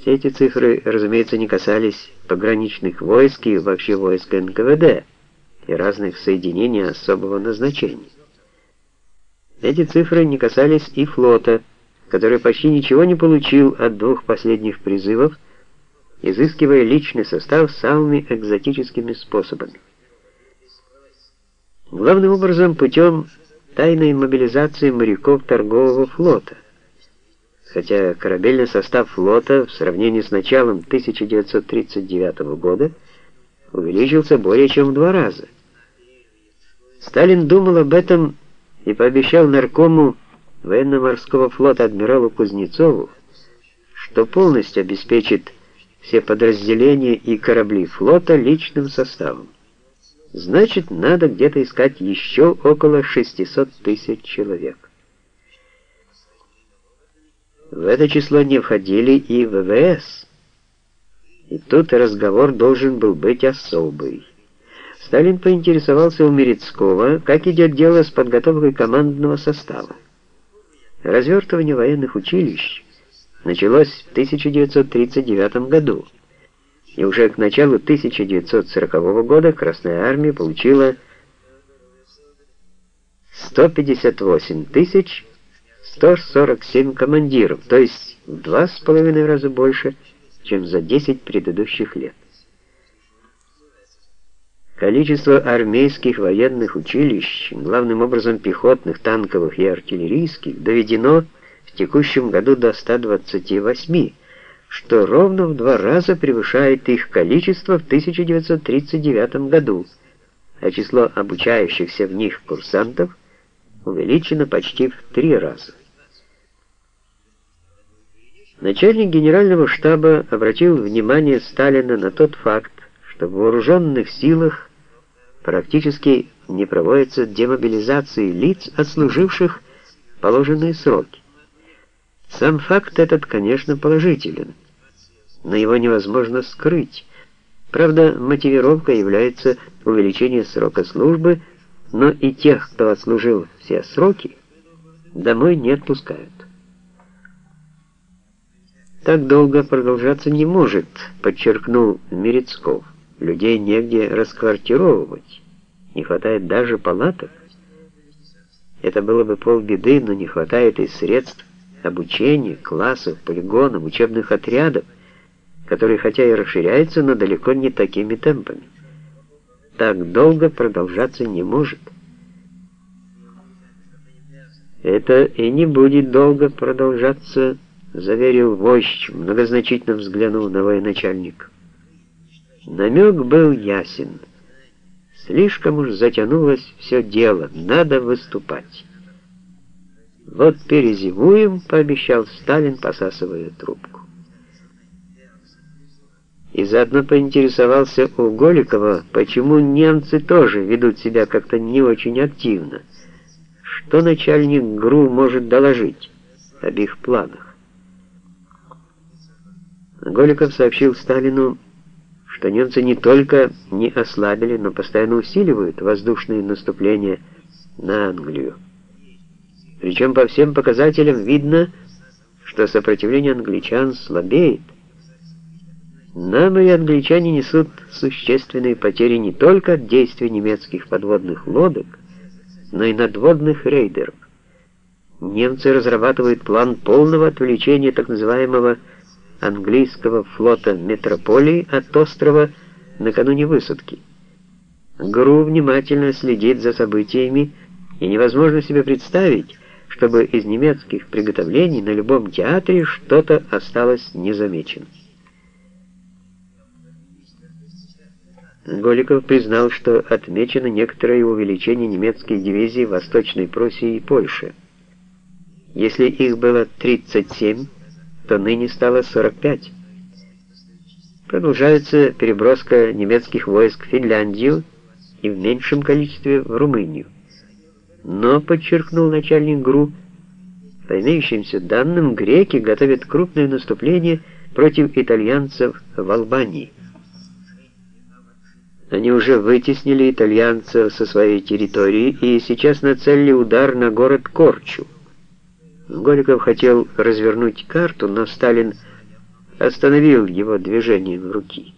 Все эти цифры, разумеется, не касались пограничных войск и вообще войск НКВД и разных соединений особого назначения. Эти цифры не касались и флота, который почти ничего не получил от двух последних призывов, изыскивая личный состав самыми экзотическими способами. Главным образом путем тайной мобилизации моряков торгового флота – хотя корабельный состав флота в сравнении с началом 1939 года увеличился более чем в два раза. Сталин думал об этом и пообещал наркому военно-морского флота адмиралу Кузнецову, что полностью обеспечит все подразделения и корабли флота личным составом. Значит, надо где-то искать еще около 600 тысяч человек. В это число не входили и ВВС. И тут разговор должен был быть особый. Сталин поинтересовался у Мерецкого, как идет дело с подготовкой командного состава. Развертывание военных училищ началось в 1939 году, и уже к началу 1940 года Красная Армия получила 158 тысяч 147 командиров, то есть в два с половиной раза больше, чем за 10 предыдущих лет. Количество армейских военных училищ, главным образом пехотных, танковых и артиллерийских, доведено в текущем году до 128, что ровно в два раза превышает их количество в 1939 году, а число обучающихся в них курсантов увеличено почти в три раза. Начальник генерального штаба обратил внимание Сталина на тот факт, что в вооруженных силах практически не проводится демобилизации лиц, отслуживших положенные сроки. Сам факт этот, конечно, положителен, но его невозможно скрыть. Правда, мотивировка является увеличение срока службы, но и тех, кто отслужил все сроки, домой не отпускают. Так долго продолжаться не может, подчеркнул Мерецков. Людей негде расквартировывать. Не хватает даже палаток. Это было бы полбеды, но не хватает и средств обучения, классов, полигонов, учебных отрядов, которые хотя и расширяются, но далеко не такими темпами. Так долго продолжаться не может. Это и не будет долго продолжаться, заверил вождь, многозначительно взглянув на военачальника. Намек был ясен. Слишком уж затянулось все дело, надо выступать. «Вот перезимуем», — пообещал Сталин, посасывая трубку. И заодно поинтересовался у Голикова, почему немцы тоже ведут себя как-то не очень активно. Что начальник ГРУ может доложить об их планах? Голиков сообщил Сталину, что немцы не только не ослабили, но постоянно усиливают воздушные наступления на Англию. Причем по всем показателям видно, что сопротивление англичан слабеет. Нам и англичане несут существенные потери не только от действий немецких подводных лодок, но и надводных рейдеров. Немцы разрабатывают план полного отвлечения так называемого английского флота метрополии от острова накануне высадки. ГРУ внимательно следит за событиями, и невозможно себе представить, чтобы из немецких приготовлений на любом театре что-то осталось незамеченным. Голиков признал, что отмечено некоторое увеличение немецких дивизий в Восточной Пруссии и Польше. Если их было 37, то ныне стало 45. Продолжается переброска немецких войск в Финляндию и в меньшем количестве в Румынию. Но, подчеркнул начальник ГРУ, по имеющимся данным, греки готовят крупное наступление против итальянцев в Албании. Они уже вытеснили итальянцев со своей территории и сейчас нацелили удар на город Корчу. Голиков хотел развернуть карту, но Сталин остановил его движением руки.